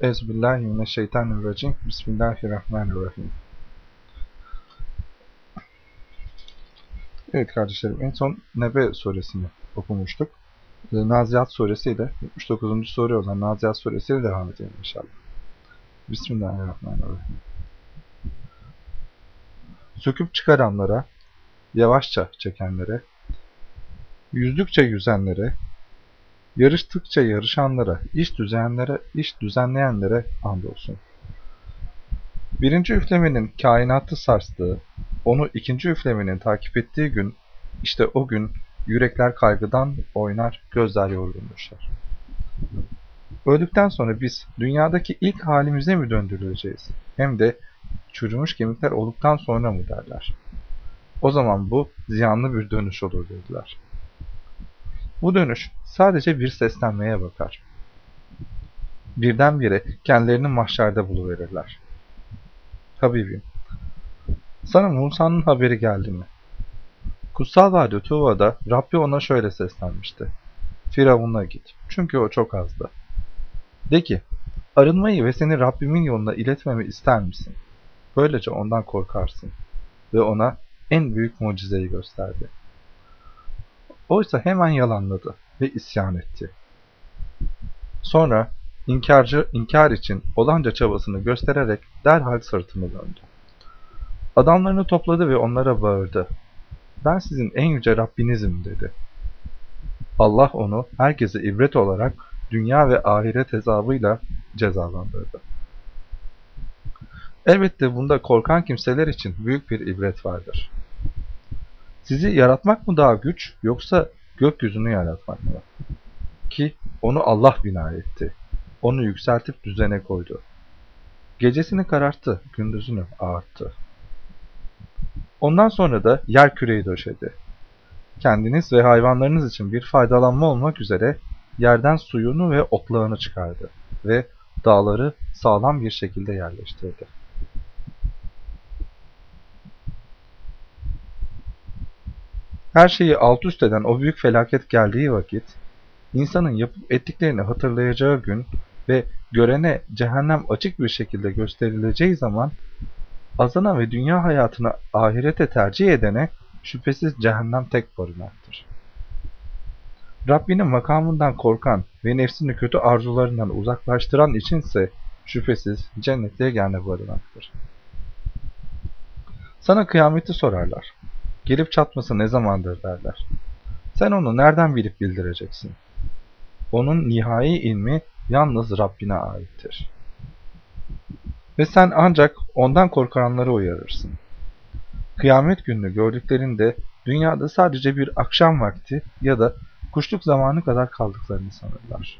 Ezbillahimineşşeytanirracim. Bismillahirrahmanirrahim. Evet kardeşlerim en son Nebe suresini okumuştuk. Ee, Nazihat suresiyle 79. sure olan Nazihat suresiyle devam edelim inşallah. Bismillahirrahmanirrahim. Söküp çıkaranlara, yavaşça çekenlere, yüzdükçe yüzenlere, Yarıştıkça yarışanlara, iş düzenlere, iş düzenleyenlere andolsun. Birinci üflemenin kainatı sarstığı, onu ikinci üflemenin takip ettiği gün, işte o gün yürekler kaygıdan oynar, gözler yorgun düşer. Öldükten sonra biz dünyadaki ilk halimize mi döndürüleceğiz? Hem de çürümüş kemikler olduktan sonra mı derler? O zaman bu ziyanlı bir dönüş olur dediler. Bu dönüş sadece bir seslenmeye bakar. Birdenbire kendilerini mahşerde buluverirler. Habibim, sana Musa'nın haberi geldi mi? Kutsal Vadi Tuva'da Rabbi ona şöyle seslenmişti. Firavun'a git, çünkü o çok azdı. De ki, arınmayı ve seni Rabbimin yoluna iletmemi ister misin? Böylece ondan korkarsın ve ona en büyük mucizeyi gösterdi. Oysa hemen yalanladı ve isyan etti. Sonra inkarcı inkar için olanca çabasını göstererek derhal sırtını döndü. Adamlarını topladı ve onlara bağırdı. Ben sizin en yüce Rabbinizim dedi. Allah onu herkese ibret olarak dünya ve ahiret hesabıyla cezalandırdı. Elbette bunda korkan kimseler için büyük bir ibret vardır. Sizi yaratmak mı daha güç yoksa gökyüzünü yaratmak mı? Ki onu Allah bina etti. Onu yükseltip düzene koydu. Gecesini kararttı, gündüzünü ağarttı. Ondan sonra da yer küreyi döşedi. Kendiniz ve hayvanlarınız için bir faydalanma olmak üzere yerden suyunu ve otlağını çıkardı ve dağları sağlam bir şekilde yerleştirdi. Her şeyi alt üst eden o büyük felaket geldiği vakit, insanın yapıp ettiklerini hatırlayacağı gün ve görene cehennem açık bir şekilde gösterileceği zaman, azana ve dünya hayatını ahirete tercih edene şüphesiz cehennem tek barınaktır. Rabbinin makamından korkan ve nefsini kötü arzularından uzaklaştıran içinse şüphesiz cennette yegane barınaktır. Sana kıyameti sorarlar. Gelip çatması ne zamandır derler. Sen onu nereden bilip bildireceksin? Onun nihai ilmi yalnız Rabbine aittir. Ve sen ancak ondan korkanları uyarırsın. Kıyamet gününü gördüklerinde dünyada sadece bir akşam vakti ya da kuşluk zamanı kadar kaldıklarını sanırlar.